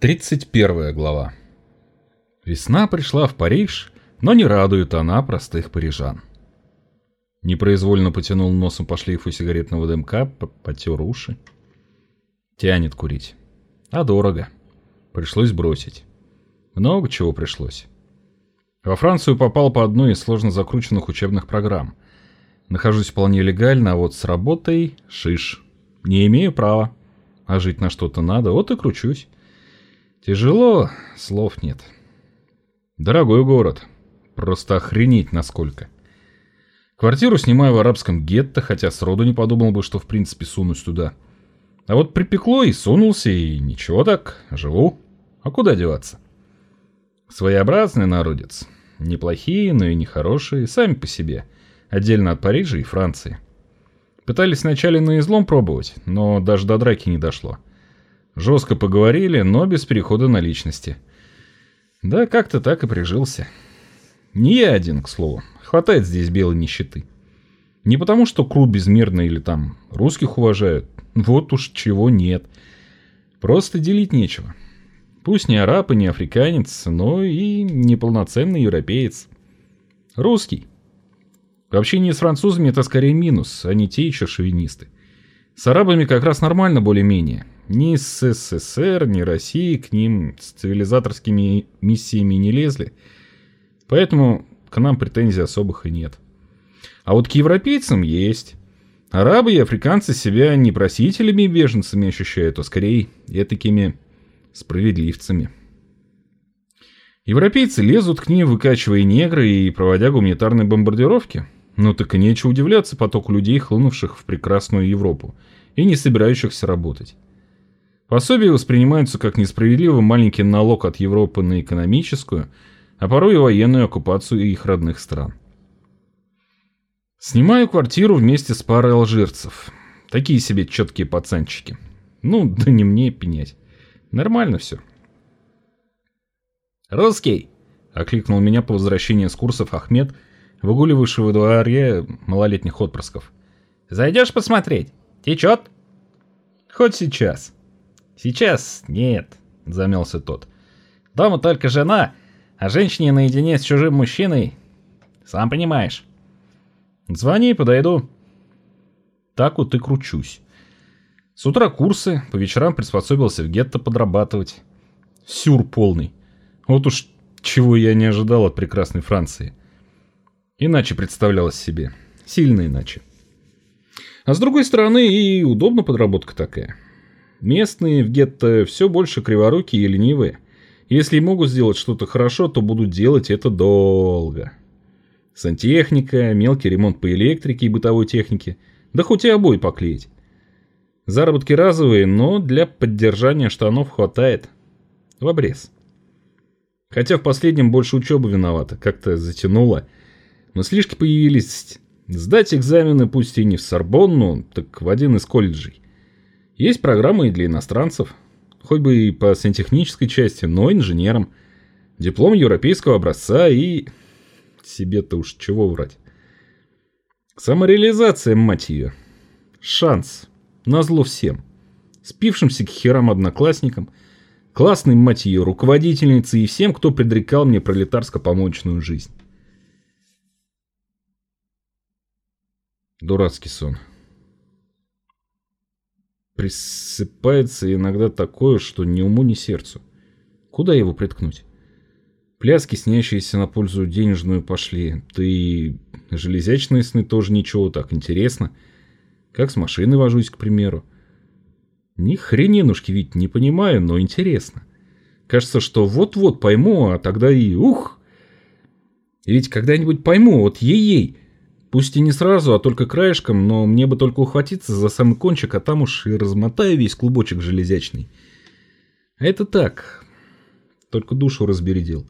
31 глава. Весна пришла в Париж, но не радует она простых парижан. Непроизвольно потянул носом по шлейфу сигаретного дымка, потер уши. Тянет курить. А дорого. Пришлось бросить. Много чего пришлось. Во Францию попал по одной из сложно закрученных учебных программ. Нахожусь вполне легально, а вот с работой — шиш. Не имею права. А жить на что-то надо, вот и кручусь. Тяжело, слов нет. Дорогой город. Просто охренеть насколько. Квартиру снимаю в арабском гетто, хотя сроду не подумал бы, что в принципе сунусь туда. А вот припекло и сунулся, и ничего так, живу. А куда деваться? Своеобразный народец. Неплохие, но и нехорошие, сами по себе. Отдельно от Парижа и Франции. Пытались вначале на излом пробовать, но даже до драки не дошло. Жестко поговорили, но без перехода на личности. Да, как-то так и прижился. Не я один, к слову. Хватает здесь белой нищеты. Не потому, что крут безмерно или там русских уважают. Вот уж чего нет. Просто делить нечего. Пусть не араб и не африканец, но и неполноценный европеец. Русский. В общении с французами это скорее минус, а не те еще шовинисты. С арабами как раз нормально более-менее. Ни СССР, ни России к ним с цивилизаторскими миссиями не лезли. Поэтому к нам претензий особых и нет. А вот к европейцам есть. Арабы и африканцы себя не просителями и беженцами ощущают, а скорее и такими справедливцами. Европейцы лезут к ним, выкачивая негры и проводя гуманитарные бомбардировки. Ну так и нечего удивляться потоку людей, хлынувших в прекрасную Европу и не собирающихся работать. Пособия воспринимаются как несправедливо маленький налог от Европы на экономическую, а порой и военную оккупацию их родных стран. Снимаю квартиру вместе с парой алжирцев. Такие себе четкие пацанчики. Ну, да не мне пенять. Нормально все. «Русский!» — окликнул меня по возвращении с курсов Ахмед, выгуливавший во дворе малолетних отпрысков. «Зайдешь посмотреть? Течет?» «Хоть сейчас». «Сейчас нет», — замялся тот. «Дома только жена, а женщине наедине с чужим мужчиной, сам понимаешь». «Звони, подойду». Так вот и кручусь. С утра курсы, по вечерам приспособился в гетто подрабатывать. Сюр полный. Вот уж чего я не ожидал от прекрасной Франции. Иначе представлялось себе. Сильно иначе. А с другой стороны, и удобно подработка такая. Местные в гетто все больше криворукие и ленивые. Если и могут сделать что-то хорошо, то будут делать это долго. Сантехника, мелкий ремонт по электрике и бытовой технике, да хоть и обои поклеить. Заработки разовые, но для поддержания штанов хватает. В обрез. Хотя в последнем больше учеба виновата, как-то затянуло. Мыслишки появились сдать экзамены пусть и не в Сорбонну, так в один из колледжей. Есть программы и для иностранцев, хоть бы и по сантехнической части, но инженерам. Диплом европейского образца и... Себе-то уж чего врать. Самореализация, мать ее. Шанс. Назло всем. Спившимся к херам одноклассникам, классной, мать ее, руководительнице и всем, кто предрекал мне пролетарско-помощную жизнь. Дурацкий сон. Присыпается иногда такое, что ни уму, ни сердцу. Куда его приткнуть? Пляски, снящиеся на пользу денежную, пошли. Да и железячные сны тоже ничего, так интересно. — как с машиной вожусь, к примеру. Ни хрененушки ведь не понимаю, но интересно. Кажется, что вот-вот пойму, а тогда и ух! И ведь когда-нибудь пойму, вот ей-ей. Пусть и не сразу, а только краешком, но мне бы только ухватиться за самый кончик, а там уж и размотаю весь клубочек железячный. А это так, только душу разбередил.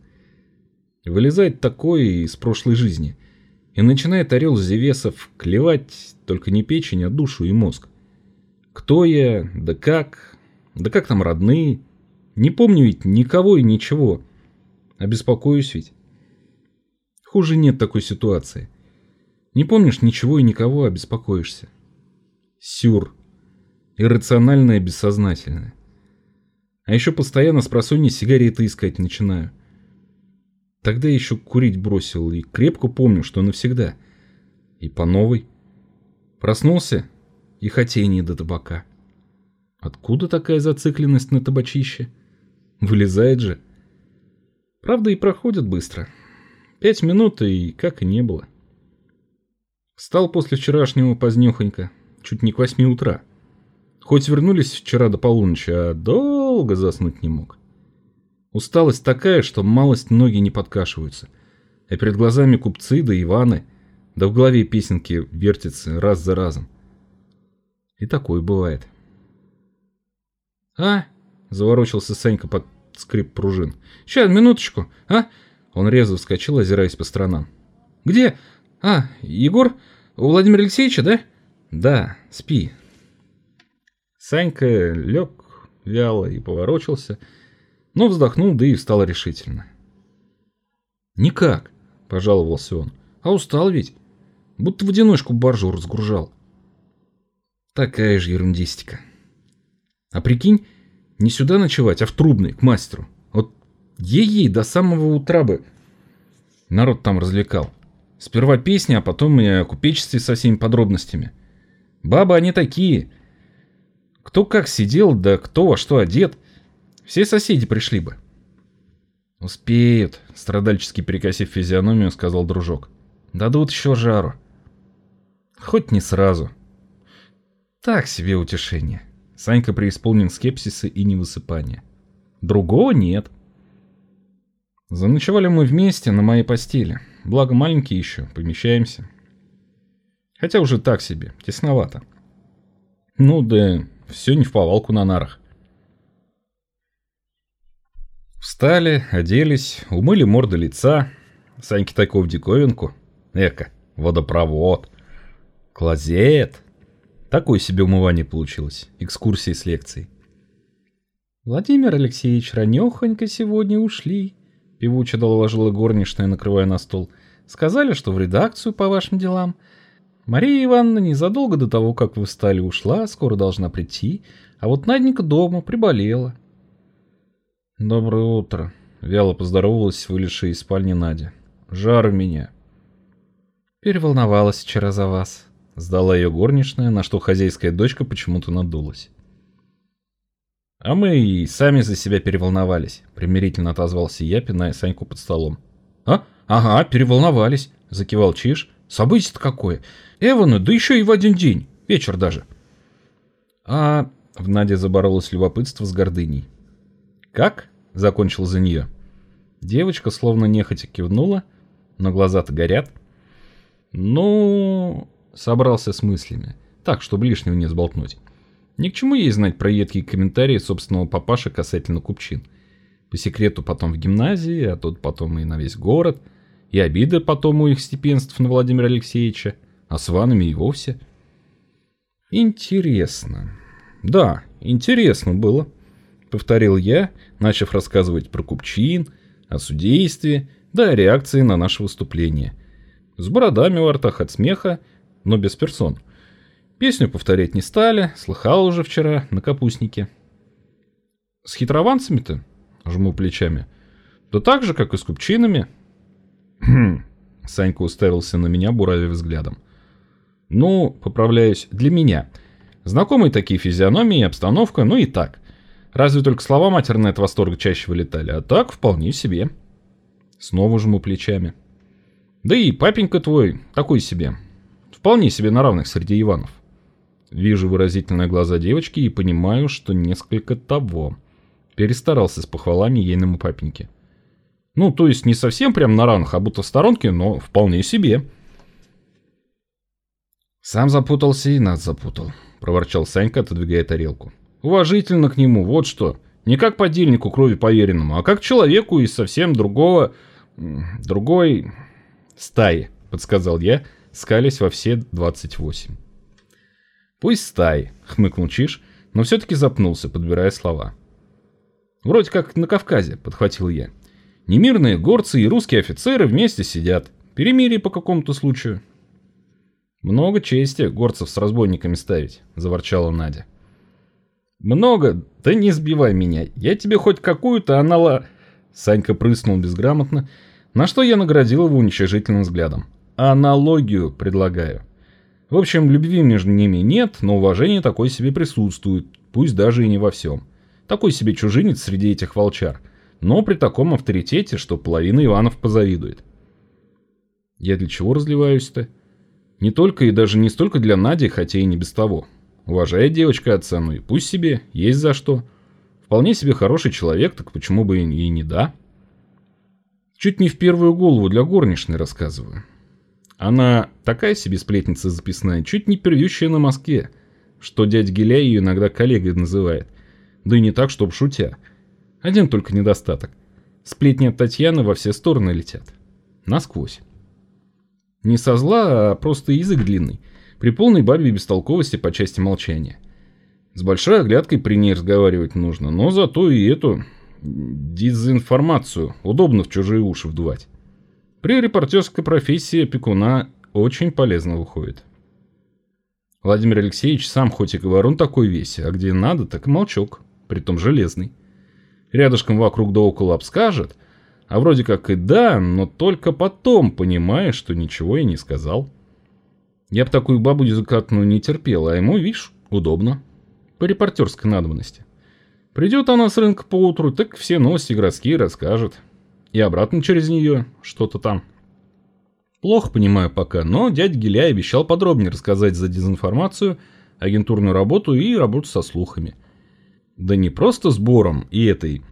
Вылезает такое из прошлой жизни. И начинает орел Зевесов клевать только не печень, а душу и мозг. Кто я, да как, да как там родные. Не помню ведь никого и ничего. А беспокоюсь ведь. Хуже нет такой ситуации. Не помнишь ничего и никого, а беспокоишься. Сюр. Иррациональное, бессознательное. А еще постоянно с просонья сигареты искать начинаю. Тогда еще курить бросил и крепко помню, что навсегда. И по новой. Проснулся и хотение до табака. Откуда такая зацикленность на табачище? Вылезает же. Правда и проходит быстро. Пять минут и как и не было. Встал после вчерашнего позднехонько, чуть не к восьми утра. Хоть вернулись вчера до полуночи, а долго заснуть не мог. Усталость такая, что малость ноги не подкашиваются. А перед глазами купцы да Иваны, да в голове песенки вертятся раз за разом. И такое бывает. «А?» — заворочился Санька под скрип пружин. «Сейчас, минуточку, а?» Он резво вскочил, озираясь по сторонам. «Где? А, Егор? У Владимира Алексеевича, да?» «Да, спи». Санька лег вяло и поворочился, но вздохнул, да и встал решительно. «Никак», — пожаловался он, — «а устал ведь, будто в одиночку баржу разгружал». Такая же ерундистика. А прикинь, не сюда ночевать, а в Трубный, к мастеру. Вот ей-ей до самого утра бы народ там развлекал. Сперва песни, а потом и о купечестве со всеми подробностями. Бабы они такие. Кто как сидел, да кто во что одет. Все соседи пришли бы. «Успеют», — страдальчески перекосив физиономию, сказал дружок. «Дадут еще жару». «Хоть не сразу». Так себе утешение. Санька преисполнен скепсиса и невысыпания. Другого нет. Заночевали мы вместе на моей постели. Благо маленькие еще, помещаемся. Хотя уже так себе, тесновато. Ну да, все не в повалку на нарах. Встали, оделись, умыли морды лица. Саньке в диковинку. Эка, водопровод. Клозет. Такое себе умывание получилось. Экскурсии с лекцией. «Владимир Алексеевич, ранехонько сегодня ушли», — певуче доложила горничная, накрывая на стол. «Сказали, что в редакцию по вашим делам. Мария Ивановна незадолго до того, как вы встали, ушла, скоро должна прийти, а вот Наденька дома приболела». «Доброе утро», — вяло поздоровалась вылезшая из спальни Надя. «Жар у меня». «Переволновалась вчера за вас», Сдала ее горничная, на что хозяйская дочка почему-то надулась. «А мы и сами за себя переволновались», — примирительно отозвался я, пиная Саньку под столом. «А? Ага, переволновались», — закивал Чиж. «Событие-то какое! Эвану, да еще и в один день, вечер даже». «А...» — в Наде заборолось любопытство с гордыней. «Как?» — закончил за нее. Девочка словно нехотя кивнула, но глаза-то горят. «Ну...» Собрался с мыслями. Так, чтобы лишнего не сболтнуть. Ни к чему ей знать про едкие комментарии собственного папаши касательно купчин. По секрету потом в гимназии, а тут потом и на весь город. И обиды потом у их степенств на Владимира Алексеевича. А с ванами и вовсе. Интересно. Да, интересно было. Повторил я, начав рассказывать про купчин, о судействе, да о реакции на наше выступление. С бородами в ртах от смеха но без персон. Песню повторять не стали, слыхал уже вчера на капустнике. С хитрованцами-то? Жму плечами. Да так же, как и с купчинами. Хм. Санька уставился на меня, буравив взглядом. Ну, поправляюсь, для меня. Знакомые такие физиономии обстановка, ну и так. Разве только слова матерные от восторга чаще вылетали, а так вполне себе. Снова жму плечами. Да и папенька твой такой себе. Вполне себе на равных среди Иванов. Вижу выразительные глаза девочки и понимаю, что несколько того. Перестарался с похвалами ейному папеньке. Ну, то есть не совсем прям на равных, а будто в сторонке, но вполне себе. Сам запутался и нас запутал, проворчал Санька, отодвигая тарелку. Уважительно к нему, вот что. Не как подельнику крови поверенному, а как человеку из совсем другого... другой... стаи, подсказал я, — скались во все 28. «Пусть стай», — хмыкнул Чиш, но все-таки запнулся, подбирая слова. «Вроде как на Кавказе», — подхватил я. «Немирные горцы и русские офицеры вместе сидят. Перемирие по какому-то случаю». «Много чести горцев с разбойниками ставить», — заворчала Надя. Много? Да не сбивай меня. Я тебе хоть какую-то анала... Санька прыснул безграмотно, на что я наградил его уничижительным взглядом. Аналогию предлагаю. В общем, любви между ними нет, но уважение такое себе присутствует, пусть даже и не во всем. Такой себе чужинец среди этих волчар, но при таком авторитете, что половина Иванов позавидует. Я для чего разливаюсь-то? Не только и даже не столько для Нади, хотя и не без того. Уважает девочка отца, ну и пусть себе, есть за что. Вполне себе хороший человек, так почему бы и не да? Чуть не в первую голову для горничной рассказываю. Она такая себе сплетница записная, чуть не первющая на Москве, что дядя Геля ее иногда коллегой называет. Да и не так, чтоб шутя. Один только недостаток. Сплетни от Татьяны во все стороны летят. Насквозь. Не со зла, а просто язык длинный. При полной бабе бестолковости по части молчания. С большой оглядкой при ней разговаривать нужно, но зато и эту дезинформацию удобно в чужие уши вдувать. При репортерской профессии опекуна очень полезно выходит. Владимир Алексеевич сам хоть и говорун такой весь, а где надо, так и молчок, притом железный. Рядышком вокруг да около обскажет, а вроде как и да, но только потом понимая, что ничего и не сказал. Я б такую бабу языкатную не терпел, а ему, видишь, удобно. По репортерской надобности. Придет она с рынка поутру, так все новости городские расскажет и обратно через нее что-то там. Плохо понимаю пока, но дядя Гиляй обещал подробнее рассказать за дезинформацию, агентурную работу и работу со слухами. Да не просто сбором и этой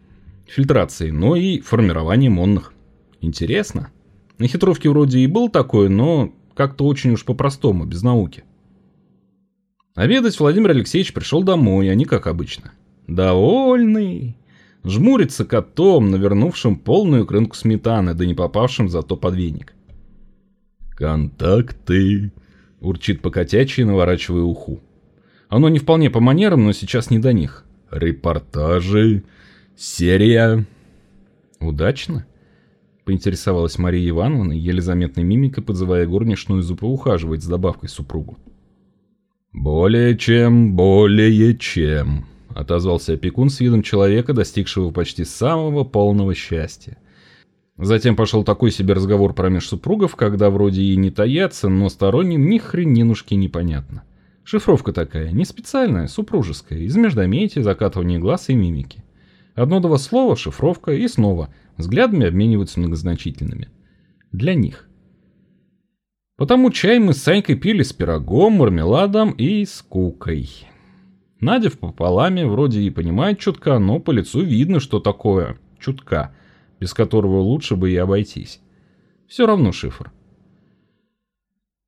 фильтрацией, но и формированием онных. Интересно. На хитровке вроде и был такой, но как-то очень уж по-простому, без науки. Обедать Владимир Алексеевич пришел домой, а не как обычно. Довольный жмурится котом, навернувшим полную крынку сметаны, да не попавшим зато под веник. «Контакты!» — урчит по котячьи, наворачивая уху. Оно не вполне по манерам, но сейчас не до них. «Репортажи! Серия!» «Удачно?» — поинтересовалась Мария Ивановна, еле заметной мимикой подзывая горничную за поухаживать с добавкой супругу. «Более чем, более чем!» Отозвался опекун с видом человека, достигшего почти самого полного счастья. Затем пошел такой себе разговор промеж супругов, когда вроде и не таятся, но сторонним ни хренинушки непонятно. Шифровка такая, не специальная, супружеская, из междометия, закатывания глаз и мимики. Одно-два слова, шифровка и снова, взглядами обмениваются многозначительными. Для них. Потому чай мы с Санькой пили с пирогом, мармеладом и скукой. Надя в пополаме вроде и понимает чутка, но по лицу видно, что такое чутка, без которого лучше бы и обойтись. Все равно шифр.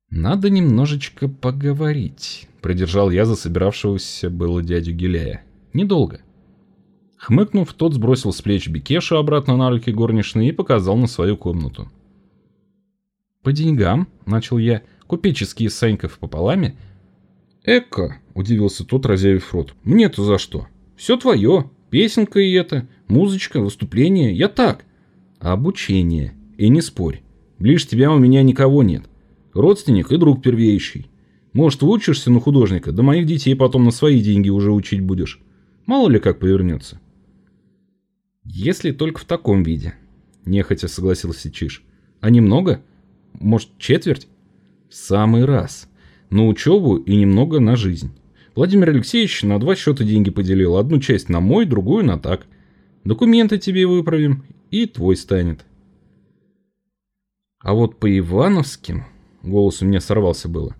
«Надо немножечко поговорить», — продержал я за собиравшегося было дядю Гиляя. «Недолго». Хмыкнув, тот сбросил с плеч Бекешу обратно на руки горничной и показал на свою комнату. «По деньгам», — начал я, — «купеческие Саньков пополаме». «Эко», — удивился тот, разявив рот. «Мне-то за что? Все твое. Песенка и это, музычка, выступление. Я так. Обучение. И не спорь. Ближе тебя у меня никого нет. Родственник и друг первейший. Может, выучишься на художника, да моих детей потом на свои деньги уже учить будешь. Мало ли как повернется». «Если только в таком виде», — нехотя согласился Чиш. «А немного? Может, четверть?» «В самый раз. На учебу и немного на жизнь». Владимир Алексеевич на два счета деньги поделил. Одну часть на мой, другую на так. Документы тебе выправим, и твой станет. А вот по Ивановским... Голос у меня сорвался было.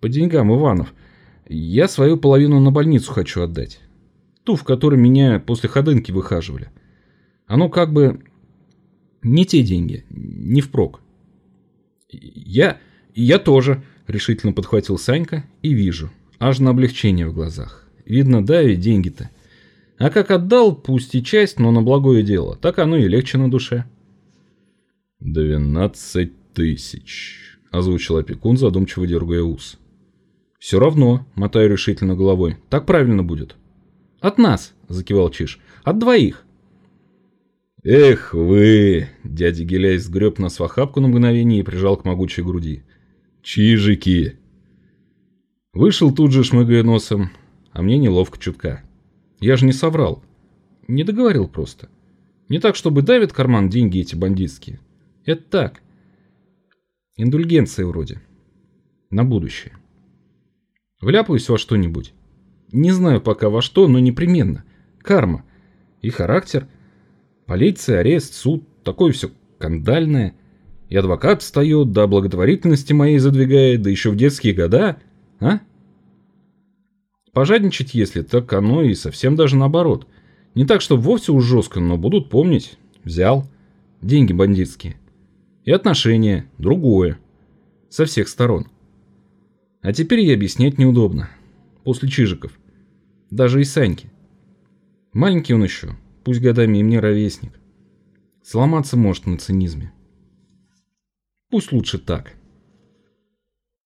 По деньгам, Иванов. Я свою половину на больницу хочу отдать. Ту, в которой меня после ходынки выхаживали. Оно как бы... Не те деньги, не впрок. Я... Я тоже, решительно подхватил Санька, и вижу. Аж на облегчение в глазах. Видно, да, ведь деньги-то. А как отдал, пусть и часть, но на благое дело, так оно и легче на душе. «Двенадцать тысяч», — озвучил опекун, задумчиво дергая ус. «Все равно», — мотаю решительно головой, — «так правильно будет». «От нас», — закивал Чиш, — «от двоих». «Эх вы!» — дядя Геляй сгреб нас в охапку на мгновение и прижал к могучей груди. «Чижики!» Вышел тут же, шмыгая носом, а мне неловко чутка. Я же не соврал. Не договорил просто. Не так, чтобы давят карман деньги эти бандитские. Это так. Индульгенция вроде. На будущее. Вляпаюсь во что-нибудь. Не знаю пока во что, но непременно. Карма. И характер. Полиция, арест, суд. Такое все кандальное. И адвокат встает, да благотворительности моей задвигает, да еще в детские года. А? Пожадничать если, так оно и совсем даже наоборот. Не так, что вовсе уж жестко, но будут помнить. Взял. Деньги бандитские. И отношения. Другое. Со всех сторон. А теперь и объяснять неудобно. После Чижиков. Даже и Саньки. Маленький он еще. Пусть годами и мне ровесник. Сломаться может на цинизме. Пусть лучше так.